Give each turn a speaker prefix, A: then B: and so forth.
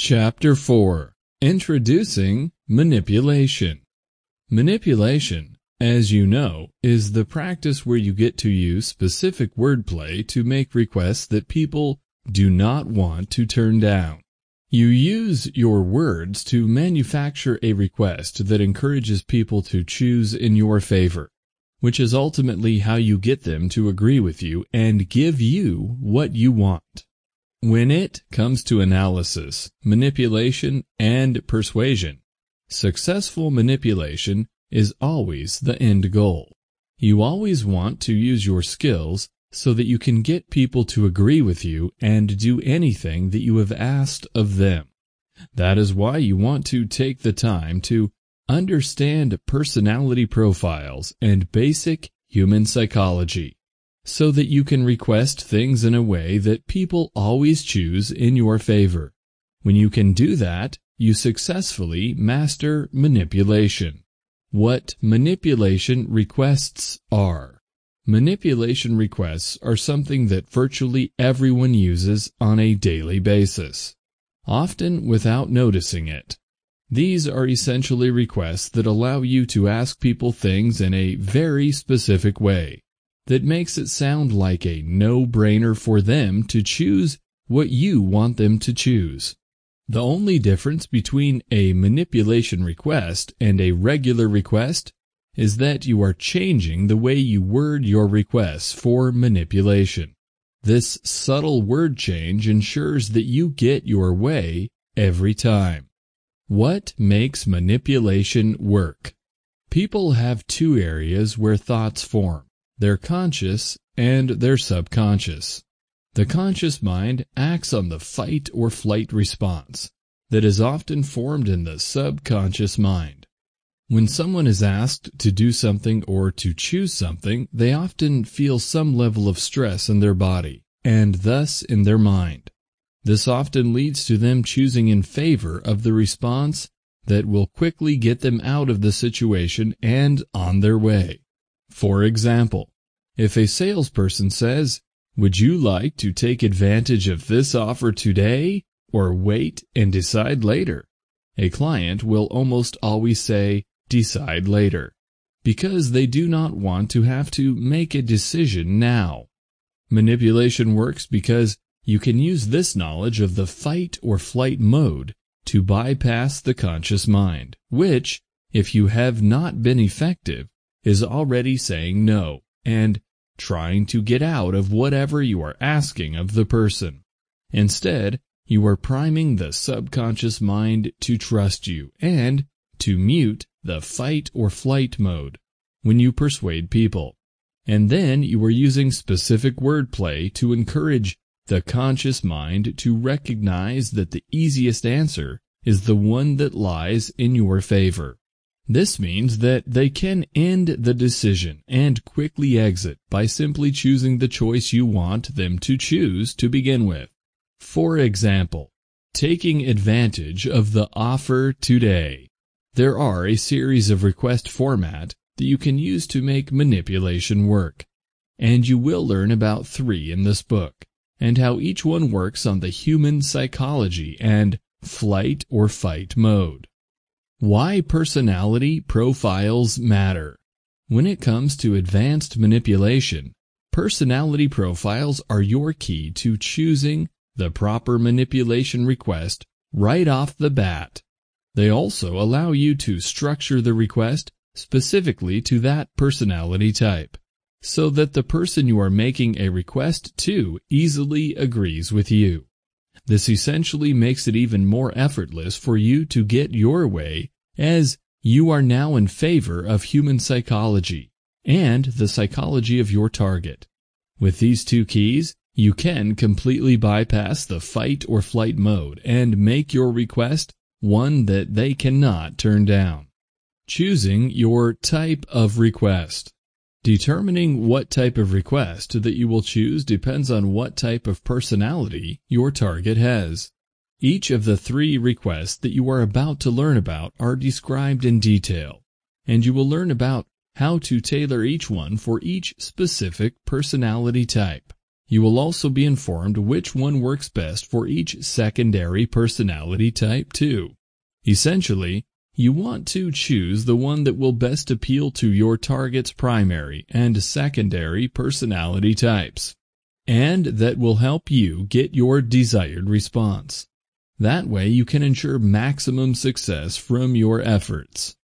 A: Chapter 4 Introducing Manipulation Manipulation, as you know, is the practice where you get to use specific wordplay to make requests that people do not want to turn down. You use your words to manufacture a request that encourages people to choose in your favor, which is ultimately how you get them to agree with you and give you what you want. When it comes to analysis, manipulation, and persuasion, successful manipulation is always the end goal. You always want to use your skills so that you can get people to agree with you and do anything that you have asked of them. That is why you want to take the time to understand personality profiles and basic human psychology so that you can request things in a way that people always choose in your favor. When you can do that, you successfully master manipulation. What manipulation requests are. Manipulation requests are something that virtually everyone uses on a daily basis, often without noticing it. These are essentially requests that allow you to ask people things in a very specific way that makes it sound like a no-brainer for them to choose what you want them to choose. The only difference between a manipulation request and a regular request is that you are changing the way you word your requests for manipulation. This subtle word change ensures that you get your way every time. What makes manipulation work? People have two areas where thoughts form their conscious, and their subconscious. The conscious mind acts on the fight or flight response that is often formed in the subconscious mind. When someone is asked to do something or to choose something, they often feel some level of stress in their body, and thus in their mind. This often leads to them choosing in favor of the response that will quickly get them out of the situation and on their way. For example, if a salesperson says, would you like to take advantage of this offer today or wait and decide later? A client will almost always say, decide later, because they do not want to have to make a decision now. Manipulation works because you can use this knowledge of the fight or flight mode to bypass the conscious mind, which, if you have not been effective, is already saying no and trying to get out of whatever you are asking of the person. Instead, you are priming the subconscious mind to trust you and to mute the fight or flight mode when you persuade people. And then you are using specific wordplay to encourage the conscious mind to recognize that the easiest answer is the one that lies in your favor. This means that they can end the decision and quickly exit by simply choosing the choice you want them to choose to begin with. For example, taking advantage of the offer today. There are a series of request format that you can use to make manipulation work, and you will learn about three in this book, and how each one works on the human psychology and flight or fight mode. Why personality profiles matter. When it comes to advanced manipulation, personality profiles are your key to choosing the proper manipulation request right off the bat. They also allow you to structure the request specifically to that personality type, so that the person you are making a request to easily agrees with you. This essentially makes it even more effortless for you to get your way as you are now in favor of human psychology and the psychology of your target. With these two keys, you can completely bypass the fight or flight mode and make your request one that they cannot turn down. Choosing your type of request. Determining what type of request that you will choose depends on what type of personality your target has. Each of the three requests that you are about to learn about are described in detail, and you will learn about how to tailor each one for each specific personality type. You will also be informed which one works best for each secondary personality type too. Essentially, you want to choose the one that will best appeal to your target's primary and secondary personality types, and that will help you get your desired response. That way you can ensure maximum success from your efforts.